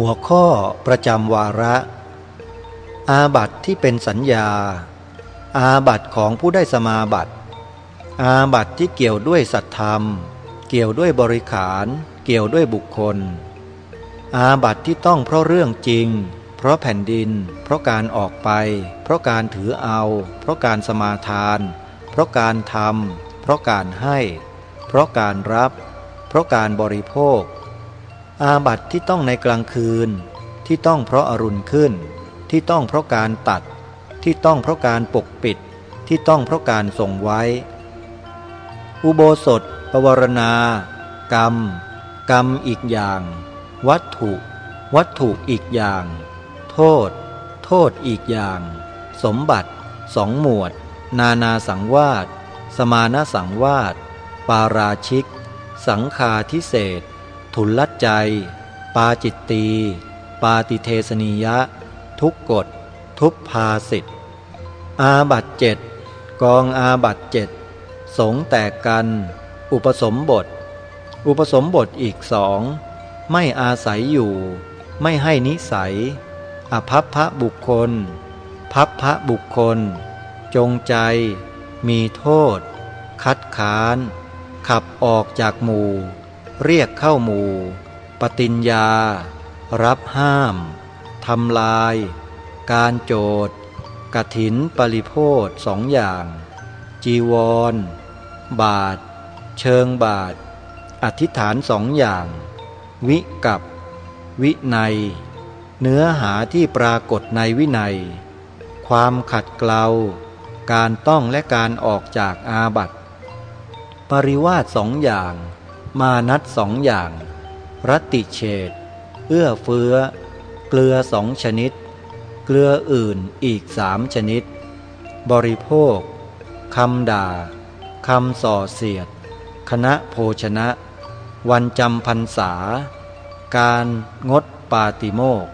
หัวข้อประจำวาระ อาบัตที่เป็นสัญญา อาบัตของผู้ได้สมาบัตอาบัตที่เกี่ยวด้วยสัตธรรม เกี่ยวด้วยบริขาร เกี่ยวด้วยบุคคล อาบัตที่ต้องเพราะเรื่องจริง เพราะแผ่นดิน เพราะการออกไป เพราะการถือเอา เพราะการสมาทาน เพราะการทำเพราะการให้ เพราะการรับ เพราะการบริโภค อาบัตที่ต้องในกลางคืน ที่ต้องเพราะอรุณขึ้น ที่ต้องเพราะการตัด ที่ต้องเพราะการปกปิด ที่ต้องเพราะการส่งไว้ อุโบสถ ปวารณา กรรม กรรมอีกอย่าง วัตถุ วัตถุอีกอย่าง โทษ โทษอีกอย่าง สมบัติสองหมวด นานาสังวาสสมานสังวาสปาราชิก สังฆาทิเสส ถุลลัจจัย ปาจิตตี ปาฏิเทสนียะ ทุกกฏ ทุพภาสิต อาบัติเจ็ดกองอาบัติเจ็ดสงฆ์แตกกัน อุปสมบท อุปสมบทอีกสองไม่อาศัยอยู่ ไม่ให้นิสัย อภัพพบุคคล พัพพะบุคคล จงใจ มีโทษ คัดค้าน ขับออกจากหมู่ เรียกเข้าหมู่ ปฏิญญา รับห้ามทำลาย การโจทย์กถินปริโพธสองอย่าง จีวร บาท เชิงบาท อธิษฐานสองอย่าง วิกับ วินัยเนื้อหาที่ปรากฏในวินัย ความขัดเกลา การต้องและการออกจากอาบัติ ปริวาสสองอย่าง มานัดสองอย่าง รติเฉดเอื้อเฟื้อ เกลือสองชนิด เกลืออื่นอีกสามชนิด บริโภคคำด่าคำส่อเสียด คณะโภชนะ วันจำพรรษา การงดปาติโมก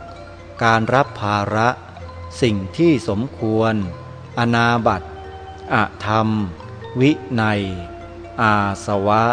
การรับภาระ สิ่งที่สมควร อนาบัตอธรรม วินัย อาสวะ